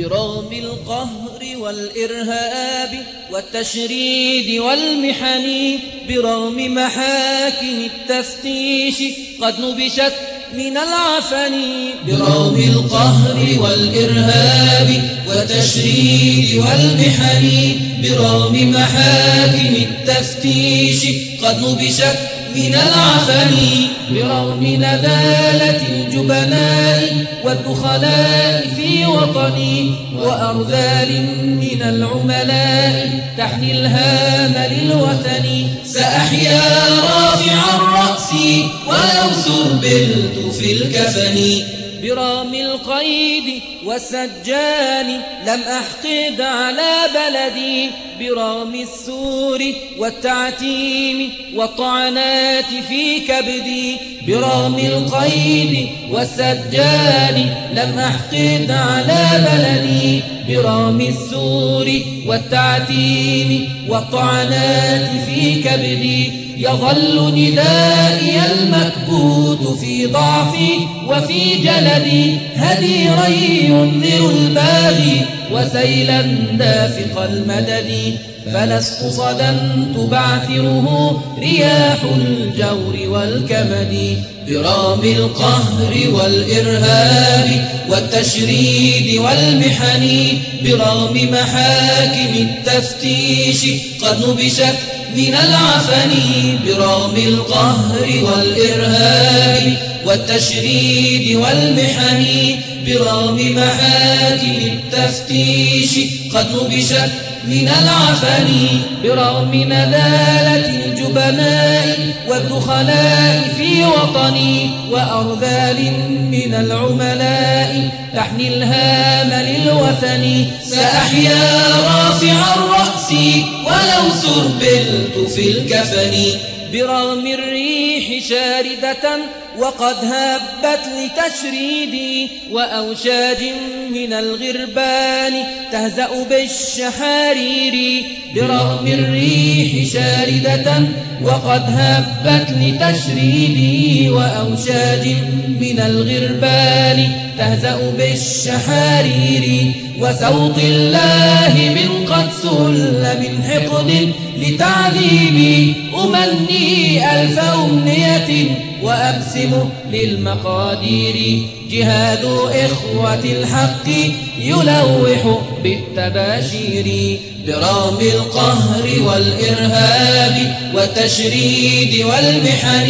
برغم القهر والإرهاب والتشريد والمحن برغم محاكم التفتيش قد نبشت من العفن برغم القهر والإرهاب والتشريد والمحن برغم محاكم التفتيش قد نبشت من العفن برغم نذالة الجبناء والدخلاء في وطني وأرذال من العملاء تحني الهام للوثن. سأحيا رافع الرأس ولو سربلت في الكفن. برام القيد والسجان لم أحقد على بلدي برام السور والتعتيم والطعنات في كبدي برام القيد والسجان لم أحقد على بلدي برام السور والتعتيم والطعنات في كبدي يظل ندائي المكبوت في ضعفي وفي جلدي هديرا ينذر الباغي وسيلا دافق المدد. فلست صدا تبعثره رياح الجور والكمد. برام القهر والإرهاب والتشريد والمحن. برغم محاكم التفتيش قد نبشت من العفن. برغم القهر والإرهاب والتشريد والمحن برغم محاكم التفتيش قد نبشت من العفن برغم نذالة الجبناء والدخلاء في وطني وأرذال من العملاء تحني الهام للوثن سأحيا رافع الرأس ولو سربلت في الكفن برغم الريح شاردة وقد هبت لتشريدي وأوشاج من الغربان تهزأ بالشحارير برغم الريح شاردة وقد هبت لتشريدي وأوشاج من الغربان تهزأ بالشحارير وسوط الله من من حقد لتعذيبي أمني ألف أمنية وأبسم للمقادير جهاد إخوة الحق يلوح بالتباشير برام القهر والإرهاب والتشريد والمحن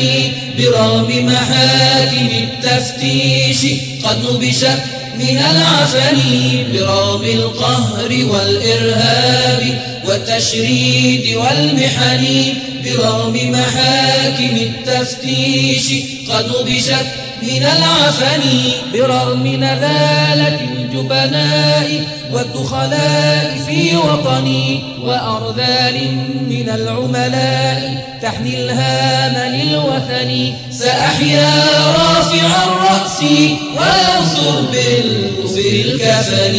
برام محاكم التفتيش قد نبشت من العفن برام القهر والإرهاب والتشريد والمحن برغم محاكم التفتيش قد نبشت من العفن برغم نذالة الجبناء والدخلاء في وطني وأرذال من العملاء تحني الهام للوثن سأحيا رافع الرأس وأنصر بالكفر الكفن